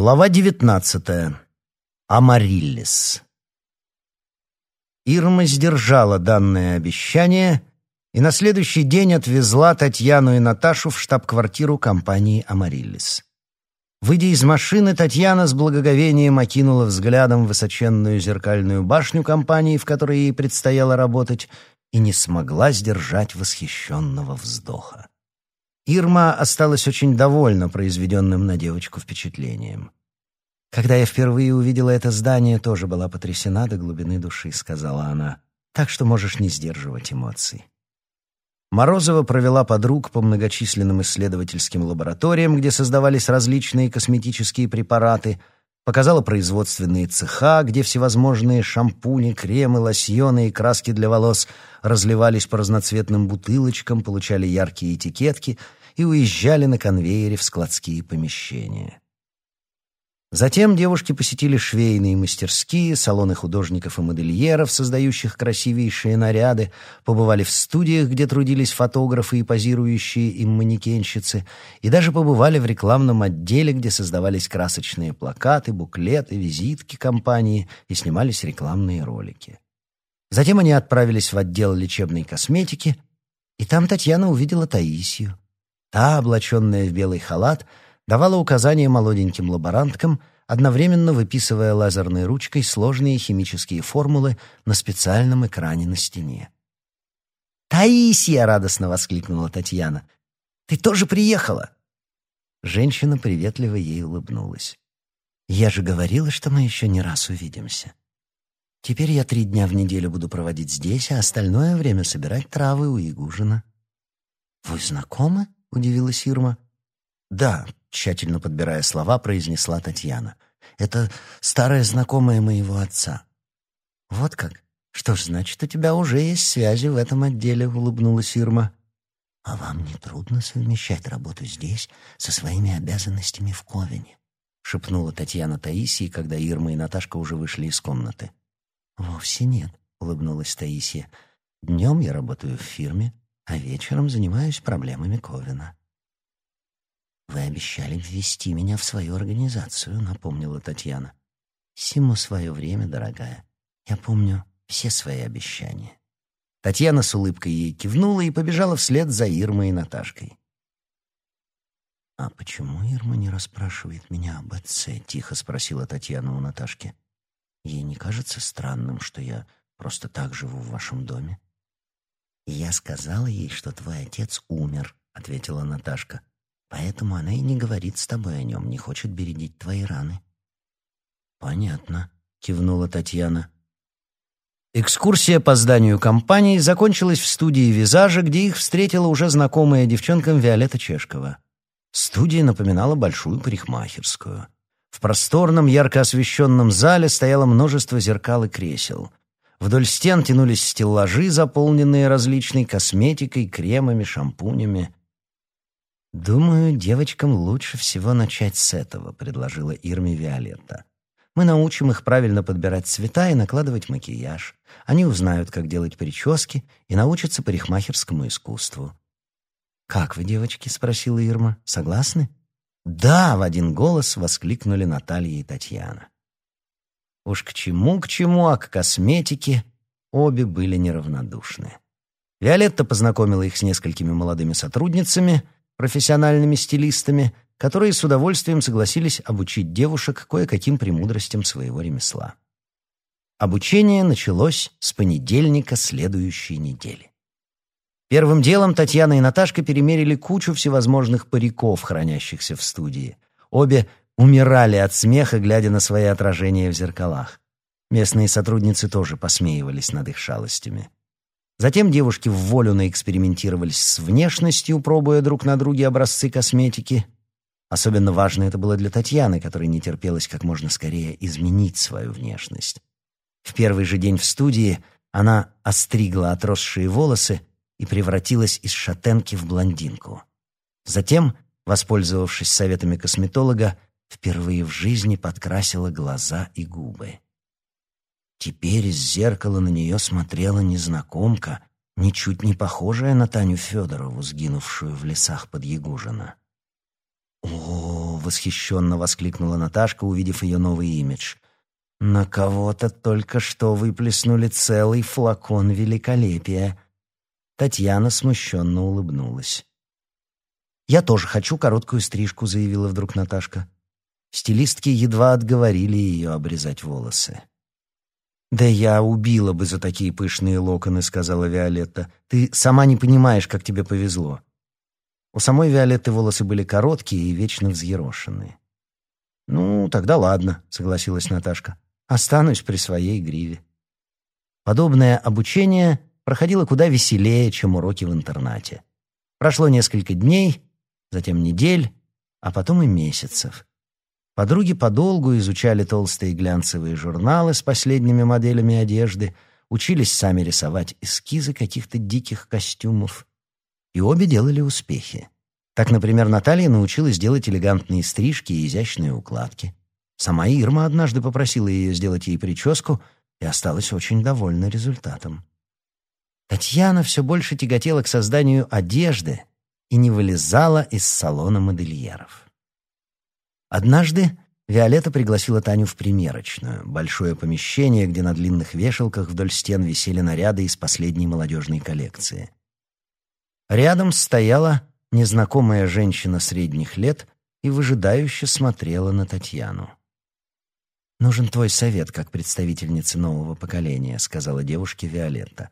Глава девятнадцатая. Амариллис. Ирма сдержала данное обещание и на следующий день отвезла Татьяну и Наташу в штаб-квартиру компании «Амариллис». Выйдя из машины, Татьяна с благоговением окинула взглядом высоченную зеркальную башню компании, в которой ей предстояло работать, и не смогла сдержать восхищенного вздоха. Ирма осталась очень довольна произведенным на девочку впечатлением. «Когда я впервые увидела это здание, тоже была потрясена до глубины души», — сказала она. «Так что можешь не сдерживать эмоций». Морозова провела подруг по многочисленным исследовательским лабораториям, где создавались различные косметические препараты, показала производственные цеха, где всевозможные шампуни, кремы, лосьоны и краски для волос разливались по разноцветным бутылочкам, получали яркие этикетки — и уезжали на конвейере в складские помещения. Затем девушки посетили швейные мастерские, салоны художников и модельеров, создающих красивейшие наряды, побывали в студиях, где трудились фотографы и позирующие им манекенщицы, и даже побывали в рекламном отделе, где создавались красочные плакаты, буклеты, визитки компании и снимались рекламные ролики. Затем они отправились в отдел лечебной косметики, и там Татьяна увидела Таисию. Та, облаченная в белый халат, давала указания молоденьким лаборанткам, одновременно выписывая лазерной ручкой сложные химические формулы на специальном экране на стене. «Таисия!» — радостно воскликнула Татьяна. «Ты тоже приехала?» Женщина приветливо ей улыбнулась. «Я же говорила, что мы еще не раз увидимся. Теперь я три дня в неделю буду проводить здесь, а остальное время собирать травы у Ягужина». «Вы знакомы?» — удивилась Ирма. «Да», — тщательно подбирая слова, произнесла Татьяна. «Это старая знакомая моего отца». «Вот как? Что ж, значит, у тебя уже есть связи в этом отделе», — улыбнулась Ирма. «А вам не трудно совмещать работу здесь со своими обязанностями в Ковине?» — шепнула Татьяна Таисии, когда Ирма и Наташка уже вышли из комнаты. «Вовсе нет», — улыбнулась Таисия. «Днем я работаю в фирме, а вечером занимаюсь проблемами Ковина. «Вы обещали ввести меня в свою организацию», — напомнила Татьяна. «Всему свое время, дорогая. Я помню все свои обещания». Татьяна с улыбкой ей кивнула и побежала вслед за Ирмой и Наташкой. «А почему Ирма не расспрашивает меня об отце?» — тихо спросила Татьяна у Наташки. «Ей не кажется странным, что я просто так живу в вашем доме?» «Я сказала ей, что твой отец умер», — ответила Наташка. «Поэтому она и не говорит с тобой о нем, не хочет бередить твои раны». «Понятно», — кивнула Татьяна. Экскурсия по зданию компании закончилась в студии визажа, где их встретила уже знакомая девчонкам Виолетта Чешкова. Студия напоминала большую парикмахерскую. В просторном, ярко освещенном зале стояло множество зеркал и кресел. Вдоль стен тянулись стеллажи, заполненные различной косметикой, кремами, шампунями. «Думаю, девочкам лучше всего начать с этого», — предложила Ирме Виолетта. «Мы научим их правильно подбирать цвета и накладывать макияж. Они узнают, как делать прически и научатся парикмахерскому искусству». «Как вы, девочки?» — спросила Ирма. «Согласны?» «Да!» — в один голос воскликнули Наталья и Татьяна. Уж к чему, к чему, а к косметике обе были неравнодушны. Виолетта познакомила их с несколькими молодыми сотрудницами, профессиональными стилистами, которые с удовольствием согласились обучить девушек кое-каким премудростям своего ремесла. Обучение началось с понедельника следующей недели. Первым делом Татьяна и Наташка перемерили кучу всевозможных париков, хранящихся в студии. Обе умирали от смеха, глядя на свои отражения в зеркалах. Местные сотрудницы тоже посмеивались над их шалостями. Затем девушки в волю наэкспериментировались с внешностью, пробуя друг на друге образцы косметики. Особенно важно это было для Татьяны, которой не терпелось как можно скорее изменить свою внешность. В первый же день в студии она остригла отросшие волосы и превратилась из шатенки в блондинку. Затем, воспользовавшись советами косметолога, впервые в жизни подкрасила глаза и губы. Теперь из зеркала на нее смотрела незнакомка, ничуть не похожая на Таню Федорову, сгинувшую в лесах под Ягужино. «О!» — восхищенно воскликнула Наташка, увидев ее новый имидж. «На кого-то только что выплеснули целый флакон великолепия». Татьяна смущенно улыбнулась. «Я тоже хочу короткую стрижку», — заявила вдруг Наташка. Стилистки едва отговорили ее обрезать волосы. «Да я убила бы за такие пышные локоны», — сказала Виолетта. «Ты сама не понимаешь, как тебе повезло». У самой Виолетты волосы были короткие и вечно взъерошенные. «Ну, тогда ладно», — согласилась Наташка. «Останусь при своей гриве». Подобное обучение проходило куда веселее, чем уроки в интернате. Прошло несколько дней, затем недель, а потом и месяцев. Подруги подолгу изучали толстые глянцевые журналы с последними моделями одежды, учились сами рисовать эскизы каких-то диких костюмов. И обе делали успехи. Так, например, Наталья научилась делать элегантные стрижки и изящные укладки. Сама Ирма однажды попросила ее сделать ей прическу и осталась очень довольна результатом. Татьяна все больше тяготела к созданию одежды и не вылезала из салона модельеров. Однажды Виолетта пригласила Таню в примерочную, большое помещение, где на длинных вешалках вдоль стен висели наряды из последней молодежной коллекции. Рядом стояла незнакомая женщина средних лет и выжидающе смотрела на Татьяну. «Нужен твой совет как представительницы нового поколения», — сказала девушке Виолетта.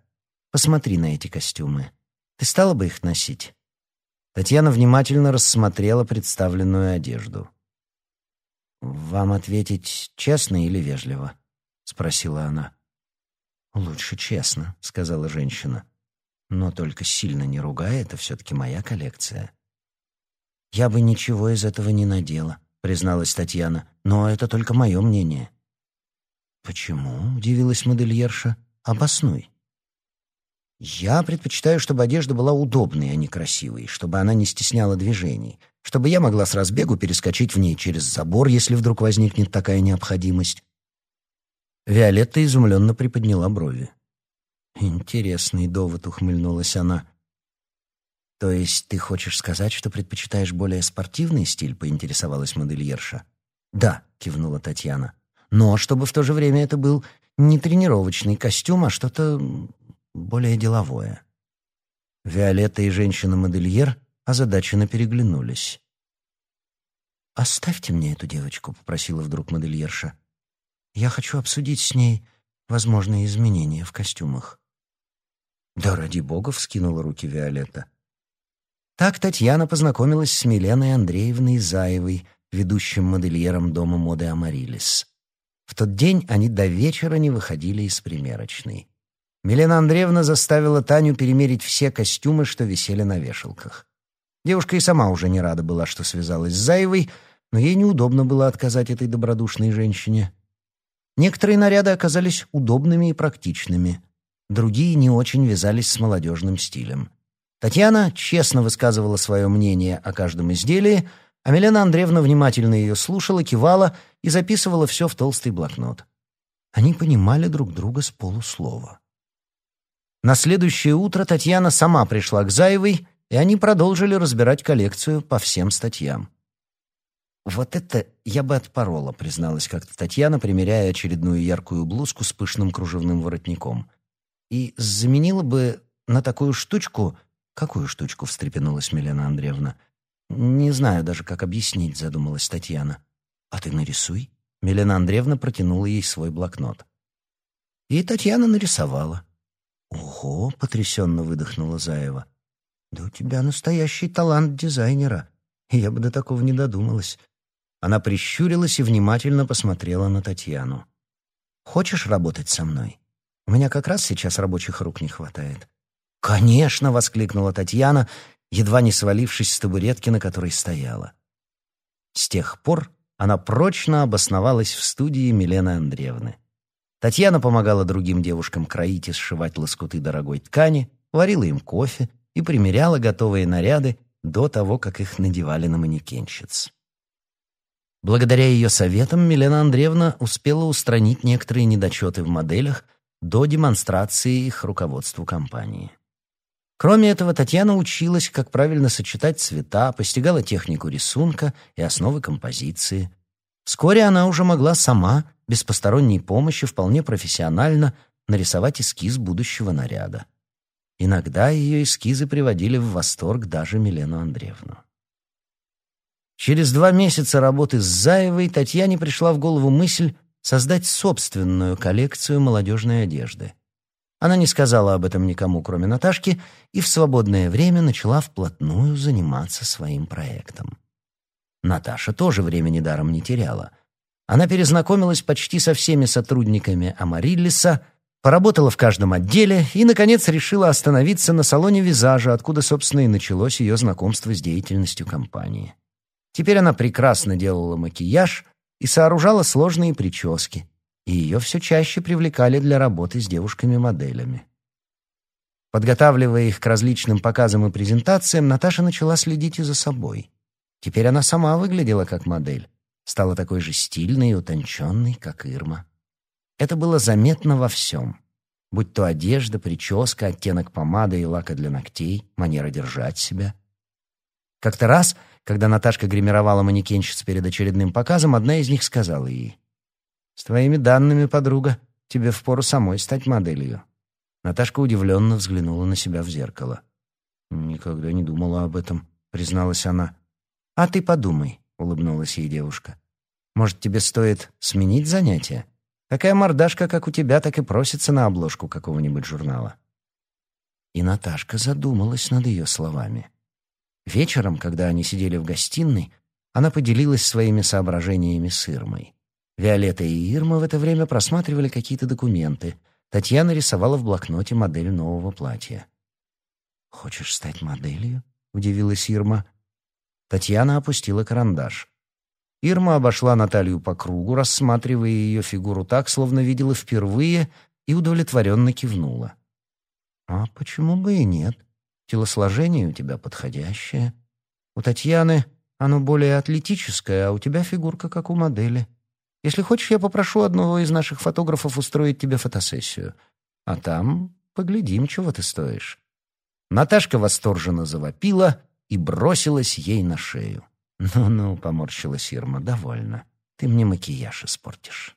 «Посмотри на эти костюмы. Ты стала бы их носить?» Татьяна внимательно рассмотрела представленную одежду. «Вам ответить честно или вежливо?» — спросила она. «Лучше честно», — сказала женщина. «Но только сильно не ругай, это все-таки моя коллекция». «Я бы ничего из этого не надела», — призналась Татьяна. «Но это только мое мнение». «Почему?» — удивилась модельерша. «Обоснуй». Я предпочитаю, чтобы одежда была удобной, а не красивой, чтобы она не стесняла движений, чтобы я могла с разбегу перескочить в ней через забор, если вдруг возникнет такая необходимость. Виолетта изумленно приподняла брови. «Интересный довод», — ухмыльнулась она. «То есть ты хочешь сказать, что предпочитаешь более спортивный стиль?» — поинтересовалась модельерша. «Да», — кивнула Татьяна. «Но чтобы в то же время это был не тренировочный костюм, а что-то более деловое. Виолетта и женщина-модельер озадаченно переглянулись. «Оставьте мне эту девочку», — попросила вдруг модельерша. «Я хочу обсудить с ней возможные изменения в костюмах». «Да ради бога!» — вскинула руки Виолетта. Так Татьяна познакомилась с Миленой Андреевной Заевой, ведущим модельером дома моды Амарилис. В тот день они до вечера не выходили из примерочной. Милена Андреевна заставила Таню перемерить все костюмы, что висели на вешалках. Девушка и сама уже не рада была, что связалась с Заевой, но ей неудобно было отказать этой добродушной женщине. Некоторые наряды оказались удобными и практичными, другие не очень вязались с молодежным стилем. Татьяна честно высказывала свое мнение о каждом изделии, а Милена Андреевна внимательно ее слушала, кивала и записывала все в толстый блокнот. Они понимали друг друга с полуслова. На следующее утро Татьяна сама пришла к Заевой, и они продолжили разбирать коллекцию по всем статьям. «Вот это я бы отпорола», — призналась как-то Татьяна, примеряя очередную яркую блузку с пышным кружевным воротником. «И заменила бы на такую штучку...» «Какую штучку?» — встрепенулась Милена Андреевна. «Не знаю даже, как объяснить», — задумалась Татьяна. «А ты нарисуй». Милена Андреевна протянула ей свой блокнот. И Татьяна нарисовала. «Ого!» — потрясенно выдохнула Заева. «Да у тебя настоящий талант дизайнера. Я бы до такого не додумалась». Она прищурилась и внимательно посмотрела на Татьяну. «Хочешь работать со мной? У меня как раз сейчас рабочих рук не хватает». «Конечно!» — воскликнула Татьяна, едва не свалившись с табуретки, на которой стояла. С тех пор она прочно обосновалась в студии Милены Андреевны. Татьяна помогала другим девушкам кроить и сшивать лоскуты дорогой ткани, варила им кофе и примеряла готовые наряды до того, как их надевали на манекенщиц. Благодаря ее советам Милена Андреевна успела устранить некоторые недочеты в моделях до демонстрации их руководству компании. Кроме этого, Татьяна училась, как правильно сочетать цвета, постигала технику рисунка и основы композиции. Вскоре она уже могла сама, без посторонней помощи, вполне профессионально нарисовать эскиз будущего наряда. Иногда ее эскизы приводили в восторг даже Милену Андреевну. Через два месяца работы с Заевой Татьяне пришла в голову мысль создать собственную коллекцию молодежной одежды. Она не сказала об этом никому, кроме Наташки, и в свободное время начала вплотную заниматься своим проектом. Наташа тоже времени даром не теряла. Она перезнакомилась почти со всеми сотрудниками Амариллиса, поработала в каждом отделе и, наконец, решила остановиться на салоне визажа, откуда, собственно, и началось ее знакомство с деятельностью компании. Теперь она прекрасно делала макияж и сооружала сложные прически, и ее все чаще привлекали для работы с девушками-моделями. Подготавливая их к различным показам и презентациям, Наташа начала следить и за собой. Теперь она сама выглядела как модель, стала такой же стильной и утонченной, как Ирма. Это было заметно во всем. Будь то одежда, прическа, оттенок помады и лака для ногтей, манера держать себя. Как-то раз, когда Наташка гримировала манекенщиц перед очередным показом, одна из них сказала ей, «С твоими данными, подруга, тебе впору самой стать моделью». Наташка удивленно взглянула на себя в зеркало. «Никогда не думала об этом», — призналась она. «А ты подумай», — улыбнулась ей девушка. «Может, тебе стоит сменить занятие? Такая мордашка, как у тебя, так и просится на обложку какого-нибудь журнала». И Наташка задумалась над ее словами. Вечером, когда они сидели в гостиной, она поделилась своими соображениями с Ирмой. Виолетта и Ирма в это время просматривали какие-то документы. Татьяна рисовала в блокноте модель нового платья. «Хочешь стать моделью?» — удивилась Ирма. Татьяна опустила карандаш. Ирма обошла Наталью по кругу, рассматривая ее фигуру так, словно видела впервые, и удовлетворенно кивнула. «А почему бы и нет? Телосложение у тебя подходящее. У Татьяны оно более атлетическое, а у тебя фигурка как у модели. Если хочешь, я попрошу одного из наших фотографов устроить тебе фотосессию. А там поглядим, чего ты стоишь». Наташка восторженно завопила и бросилась ей на шею. «Ну-ну», — поморщилась Ирма, — «довольно. Ты мне макияж испортишь».